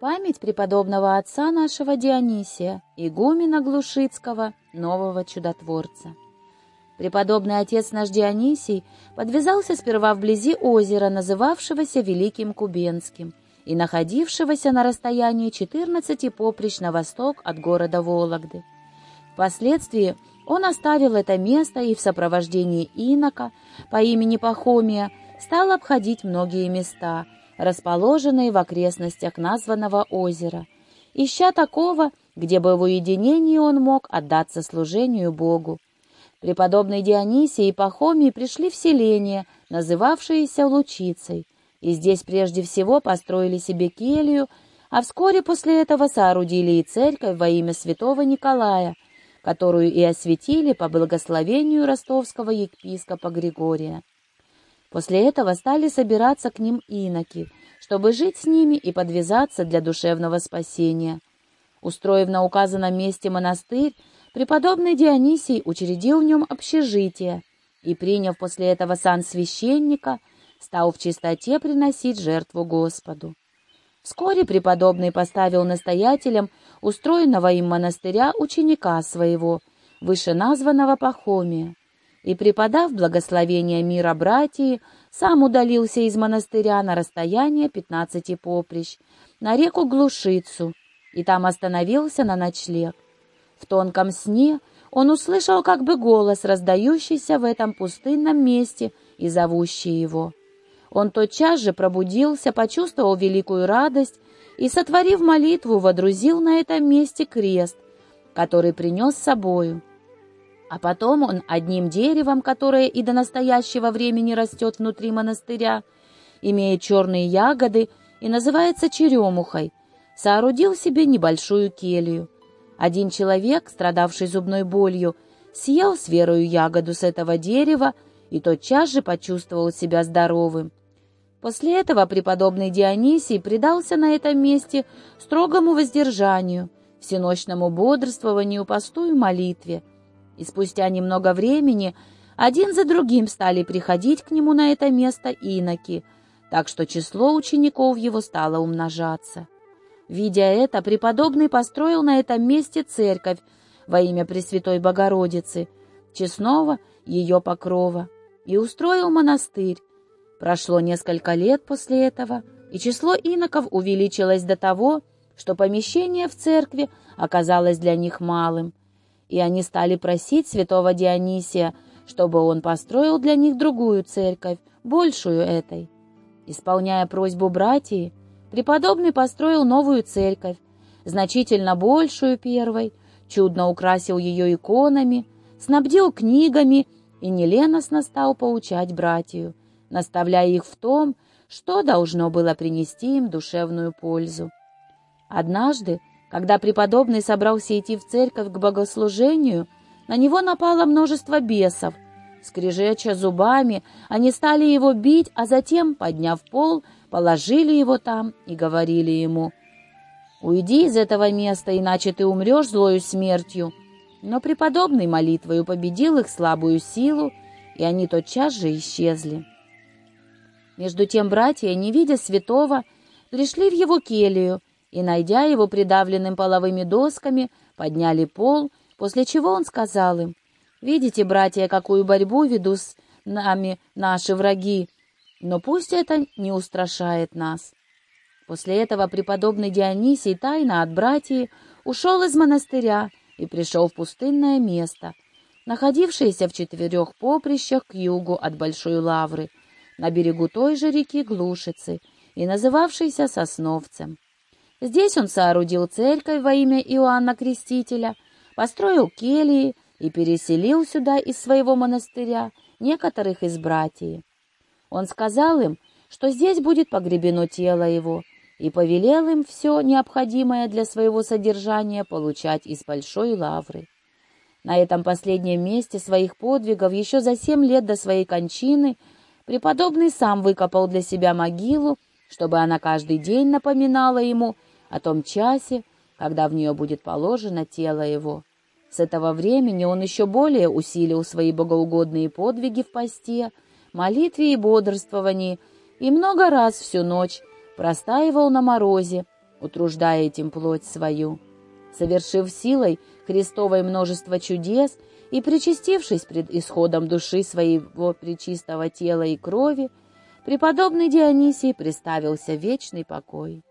Память преподобного отца нашего Дионисия, игумена Глушицкого, нового чудотворца. Преподобный отец наш Дионисий подвязался сперва вблизи озера, называвшегося Великим Кубенским, и находившегося на расстоянии 14 поприщ на восток от города Вологды. Впоследствии он оставил это место и в сопровождении инока по имени Пахомия стал обходить многие места, расположенные в окрестностях названного озера, ища такого, где бы в уединении он мог отдаться служению Богу. Преподобный Дионисий и Пахомий пришли в селение, называвшееся Лучицей, и здесь прежде всего построили себе келью, а вскоре после этого соорудили и церковь во имя святого Николая, которую и осветили по благословению ростовского епископа Григория. После этого стали собираться к ним иноки, чтобы жить с ними и подвязаться для душевного спасения. Устроив на указанном месте монастырь, преподобный Дионисий учредил в нем общежитие и, приняв после этого сан священника, стал в чистоте приносить жертву Господу. Вскоре преподобный поставил настоятелем устроенного им монастыря ученика своего, вышеназванного Пахомия, и, преподав благословение мира братьи, сам удалился из монастыря на расстояние пятнадцати поприщ, на реку Глушицу, и там остановился на ночлег. В тонком сне он услышал как бы голос, раздающийся в этом пустынном месте и зовущий его. Он тотчас же пробудился, почувствовал великую радость и, сотворив молитву, водрузил на этом месте крест, который принес с собою. А потом он одним деревом, которое и до настоящего времени растет внутри монастыря, имеет черные ягоды и называется черемухой, соорудил себе небольшую келью. Один человек, страдавший зубной болью, съел с верою ягоду с этого дерева и тотчас же почувствовал себя здоровым. После этого преподобный Дионисий предался на этом месте строгому воздержанию, всеночному бодрствованию, посту и молитве. И спустя немного времени один за другим стали приходить к нему на это место иноки, так что число учеников его стало умножаться. Видя это, преподобный построил на этом месте церковь во имя Пресвятой Богородицы, честного ее покрова, и устроил монастырь, Прошло несколько лет после этого, и число иноков увеличилось до того, что помещение в церкви оказалось для них малым, и они стали просить святого Дионисия, чтобы он построил для них другую церковь, большую этой. Исполняя просьбу братьев, преподобный построил новую церковь, значительно большую первой, чудно украсил ее иконами, снабдил книгами и неленостно стал поучать братью наставляя их в том, что должно было принести им душевную пользу. Однажды, когда преподобный собрался идти в церковь к богослужению, на него напало множество бесов. Скрежеча зубами, они стали его бить, а затем, подняв пол, положили его там и говорили ему, «Уйди из этого места, иначе ты умрешь злою смертью». Но преподобный молитвою победил их слабую силу, и они тотчас же исчезли. Между тем братья, не видя святого, пришли в его келью и, найдя его придавленным половыми досками, подняли пол, после чего он сказал им, «Видите, братья, какую борьбу ведут с нами наши враги, но пусть это не устрашает нас». После этого преподобный Дионисий тайно от братьев ушел из монастыря и пришел в пустынное место, находившееся в четырех поприщах к югу от Большой Лавры, на берегу той же реки Глушицы и называвшейся Сосновцем. Здесь он соорудил церковь во имя Иоанна Крестителя, построил келии и переселил сюда из своего монастыря некоторых из братьев. Он сказал им, что здесь будет погребено тело его, и повелел им все необходимое для своего содержания получать из большой лавры. На этом последнем месте своих подвигов еще за семь лет до своей кончины Преподобный сам выкопал для себя могилу, чтобы она каждый день напоминала ему о том часе, когда в нее будет положено тело его. С этого времени он еще более усилил свои богоугодные подвиги в посте, молитве и бодрствовании, и много раз всю ночь простаивал на морозе, утруждая этим плоть свою. Совершив силой Христовой множество чудес и причастившись пред исходом души своего причистого тела и крови, преподобный Дионисий приставился вечный покой.